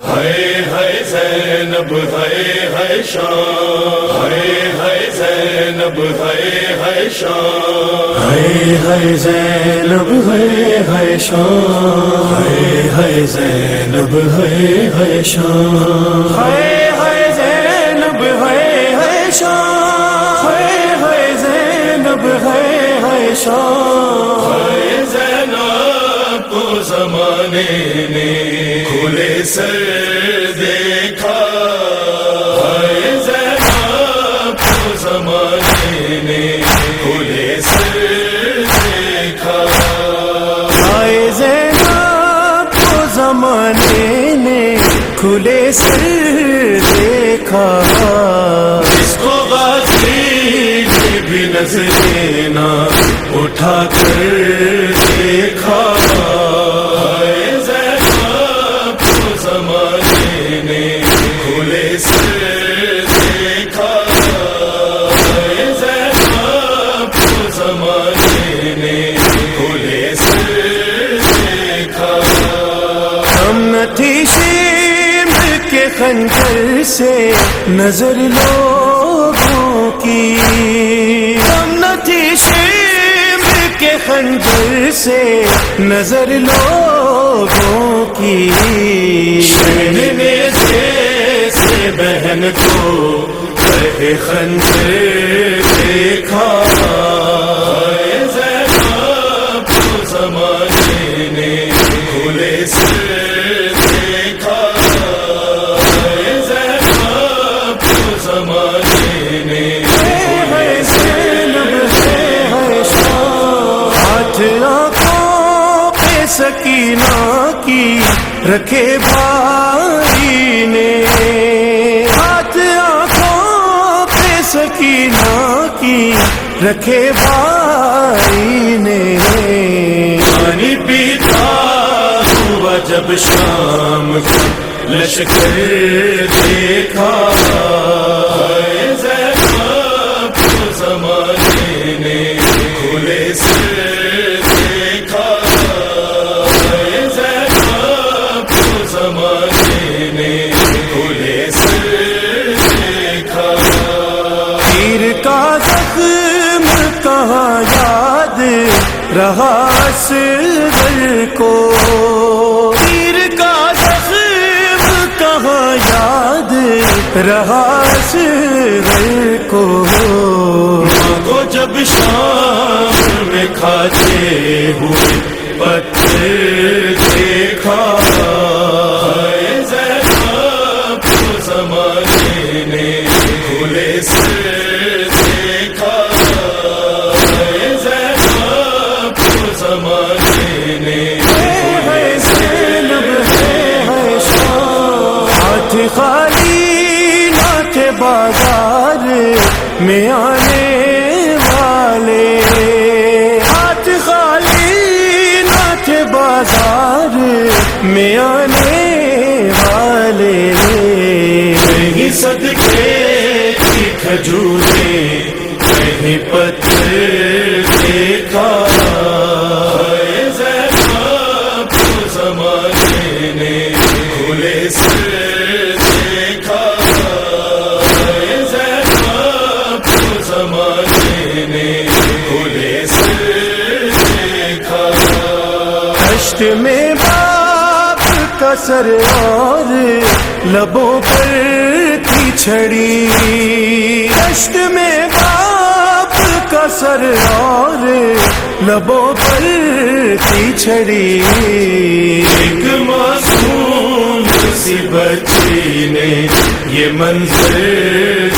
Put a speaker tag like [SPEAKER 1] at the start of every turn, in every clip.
[SPEAKER 1] ہے ہے زینب ہے ہے شان ہے ہے زینب ہے ہے شان
[SPEAKER 2] ہے ہے زینب ہے ہے شان ہے ہے زینب ہے ہے شان ہے ہے زینب ہے ہے شان ہے ہے زینب ہے ہے شان
[SPEAKER 1] ہے زمانے نے کھلے سر دیکھا۔ ہے زینب کو زمانے نے کھلے سر دیکھا۔
[SPEAKER 2] آئے زینب کو زمانے نے کھلے سر دیکھا۔
[SPEAKER 1] اس کو غازی بھی نظر نہ اٹھا کر سے
[SPEAKER 2] نظر لوگوں کی۔ ہم نہ تھی شیم کے خنجر سے نظر لوگوں کی۔
[SPEAKER 1] شین جیسے بہن کو بہ خنجر دیکھا۔ زمانے نے کھلے سے
[SPEAKER 2] سکینہ کی رکھے بھائی نے۔ ہاتھ آنکھوں پہ سکینہ کی رکھے بھائی نے۔
[SPEAKER 1] پانی پیتا ہوا جب شام لشکر دیکھا۔
[SPEAKER 2] رہا سر کو۔ تیر کا زخم کہاں یاد رہا سر کو۔
[SPEAKER 1] ماں کو جب شام میں کھاتے ہوئے، پتھر دیکھا۔
[SPEAKER 2] ہاتھ خالی نہ تھے بازار میں آنے والے۔ ہاتھ خالی نہ تھے بازار میں آنے والے۔
[SPEAKER 1] کہیں صدقے کی کھجورے کہیں پتھر دیکھا زمانے نے کھلے سے
[SPEAKER 2] کشت میں باپ کا سر اور لبوں پر تھی چھڑی۔ کشت میں باپ کا سر اور لبوں پر تھی چھڑی۔
[SPEAKER 1] ایک معصوم سی بچی نے یہ منظر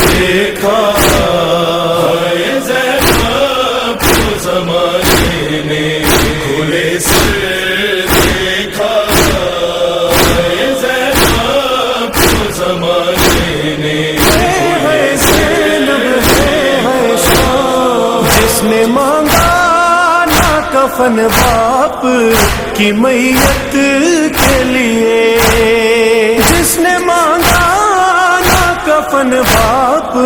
[SPEAKER 1] نے
[SPEAKER 2] مانگا نہ کفن باپ کی میت کے لیے۔ جس نے مانگا نہ کفن باپ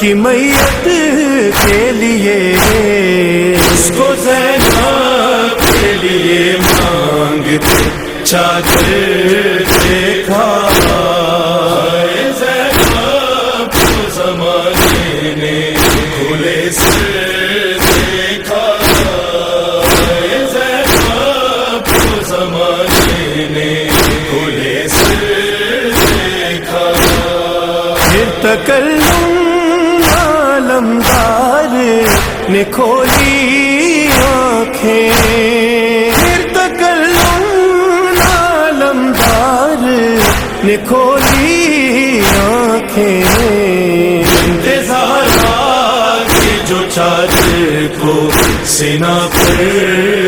[SPEAKER 2] کی میت کے لیے۔
[SPEAKER 1] اس کو زینب کے لیے مانگ چاچ دیکھا۔ زمانے نے کھلے سے کر لمبار نے
[SPEAKER 2] کھولی آنکھیں۔ پھر لمبار نے کھولی آنکھیں۔
[SPEAKER 1] انتظار جو چادر کو سینا پر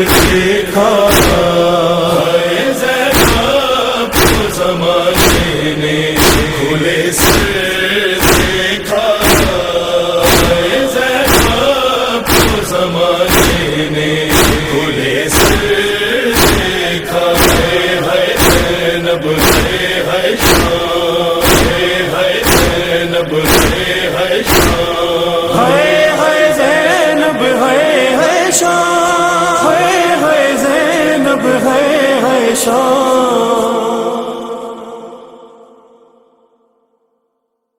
[SPEAKER 2] شام